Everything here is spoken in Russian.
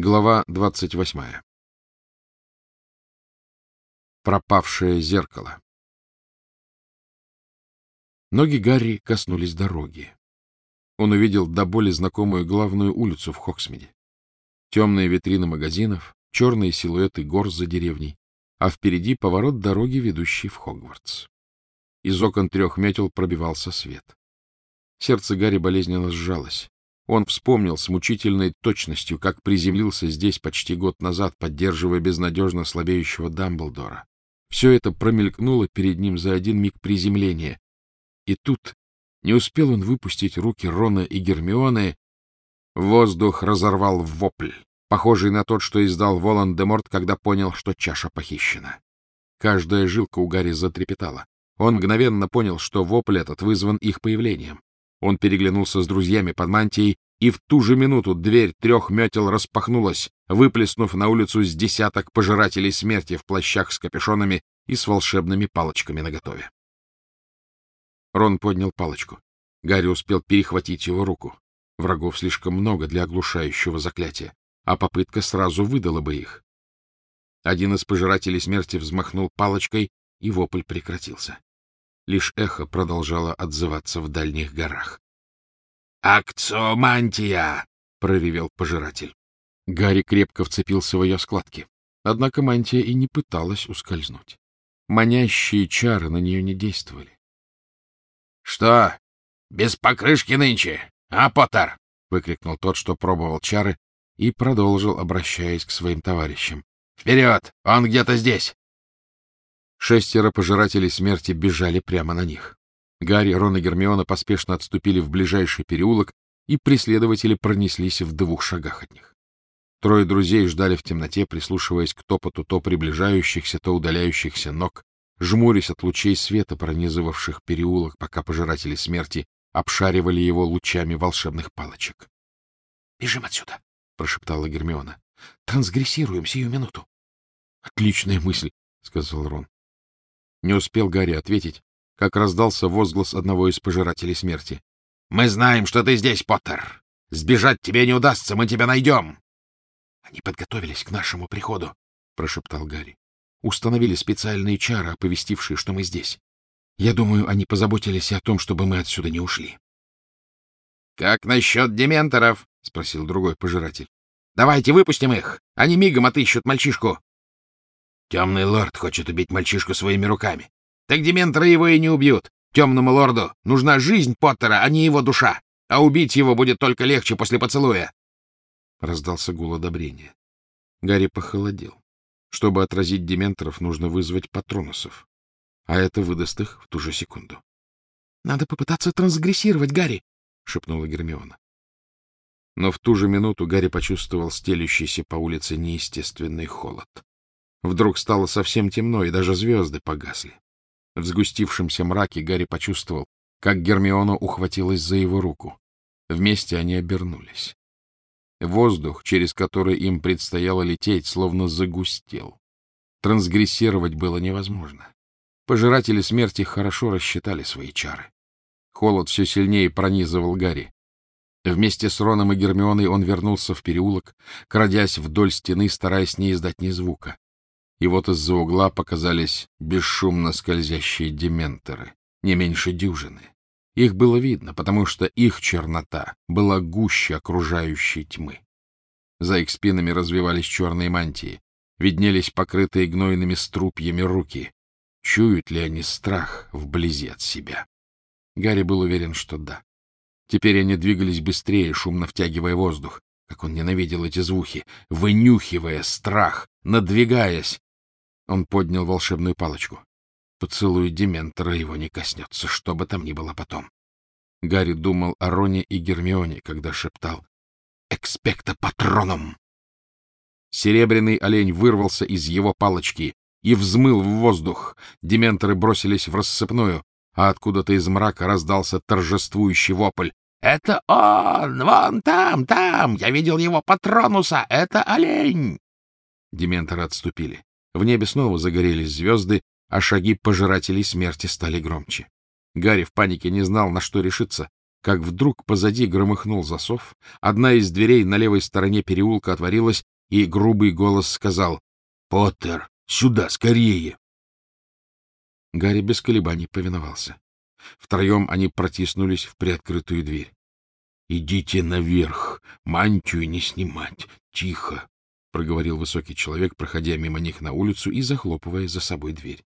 Глава двадцать восьмая. Пропавшее зеркало. Ноги Гарри коснулись дороги. Он увидел до боли знакомую главную улицу в Хоксмиде. Темные витрины магазинов, черные силуэты гор за деревней, а впереди поворот дороги, ведущий в Хогвартс. Из окон трех метел пробивался свет. Сердце Гарри болезненно сжалось. Он вспомнил с мучительной точностью, как приземлился здесь почти год назад, поддерживая безнадежно слабеющего Дамблдора. Все это промелькнуло перед ним за один миг приземления. И тут не успел он выпустить руки Рона и Гермионы, воздух разорвал вопль, похожий на тот, что издал Волан-де-Морт, когда понял, что чаша похищена. Каждая жилка у Гарри затрепетала. Он мгновенно понял, что вопль этот вызван их появлением. Он переглянулся с друзьями под мантией, и в ту же минуту дверь трех метел распахнулась, выплеснув на улицу с десяток пожирателей смерти в плащах с капюшонами и с волшебными палочками наготове. Рон поднял палочку. Гарри успел перехватить его руку. Врагов слишком много для оглушающего заклятия, а попытка сразу выдала бы их. Один из пожирателей смерти взмахнул палочкой, и вопль прекратился. Лишь эхо продолжало отзываться в дальних горах. «Акциомантия!» — проревел пожиратель. Гарри крепко вцепился в ее складки. Однако мантия и не пыталась ускользнуть. Манящие чары на нее не действовали. — Что, без покрышки нынче, а, Поттер? — выкрикнул тот, что пробовал чары, и продолжил, обращаясь к своим товарищам. — Вперед! Он где-то здесь! Шестеро пожирателей смерти бежали прямо на них. Гарри, Рон и Гермиона поспешно отступили в ближайший переулок, и преследователи пронеслись в двух шагах от них. Трое друзей ждали в темноте, прислушиваясь к топоту то приближающихся, то удаляющихся ног, жмурясь от лучей света, пронизывавших переулок, пока пожиратели смерти обшаривали его лучами волшебных палочек. — Бежим отсюда! — прошептала Гермиона. — Трансгрессируем сию минуту. — Отличная мысль, — сказал Рон. Не успел Гарри ответить, как раздался возглас одного из пожирателей смерти. — Мы знаем, что ты здесь, Поттер! Сбежать тебе не удастся, мы тебя найдем! — Они подготовились к нашему приходу, — прошептал Гарри. — Установили специальные чары, оповестившие, что мы здесь. Я думаю, они позаботились о том, чтобы мы отсюда не ушли. — Как насчет дементоров? — спросил другой пожиратель. — Давайте выпустим их. Они мигом отыщут мальчишку. Темный лорд хочет убить мальчишку своими руками. Так дементоры его и не убьют. Темному лорду нужна жизнь Поттера, а не его душа. А убить его будет только легче после поцелуя. Раздался гул одобрения. Гарри похолодел. Чтобы отразить дементоров, нужно вызвать патронусов. А это выдаст их в ту же секунду. — Надо попытаться трансгрессировать, Гарри, — шепнула Гермиона. Но в ту же минуту Гарри почувствовал стелющийся по улице неестественный холод. Вдруг стало совсем темно, и даже звезды погасли. В сгустившемся мраке Гарри почувствовал, как Гермиона ухватилась за его руку. Вместе они обернулись. Воздух, через который им предстояло лететь, словно загустел. Трансгрессировать было невозможно. Пожиратели смерти хорошо рассчитали свои чары. Холод все сильнее пронизывал Гарри. Вместе с Роном и Гермионой он вернулся в переулок, крадясь вдоль стены, стараясь не издать ни звука и вот из-за угла показались бесшумно скользящие дементоры, не меньше дюжины. Их было видно, потому что их чернота была гуще окружающей тьмы. За их спинами развивались черные мантии, виднелись покрытые гнойными струпьями руки. Чуют ли они страх вблизи от себя? Гарри был уверен, что да. Теперь они двигались быстрее, шумно втягивая воздух. Как он ненавидел эти звуки, вынюхивая страх, надвигаясь, он поднял волшебную палочку. Поцелуй Дементора его не коснется, что бы там ни было потом. Гарри думал о Роне и Гермионе, когда шептал «Экспекта патроном!». Серебряный олень вырвался из его палочки и взмыл в воздух. Дементоры бросились в рассыпную, а откуда-то из мрака раздался торжествующий вопль. «Это он! Вон там, там! Я видел его патронуса! Это олень!» Дементоры отступили. В небе снова загорелись звезды, а шаги пожирателей смерти стали громче. Гарри в панике не знал, на что решиться. как вдруг позади громыхнул засов, одна из дверей на левой стороне переулка отворилась, и грубый голос сказал «Поттер, сюда, скорее!» Гарри без колебаний повиновался. Втроем они протиснулись в приоткрытую дверь. — Идите наверх, мантию не снимать, тихо, — проговорил высокий человек, проходя мимо них на улицу и захлопывая за собой дверь.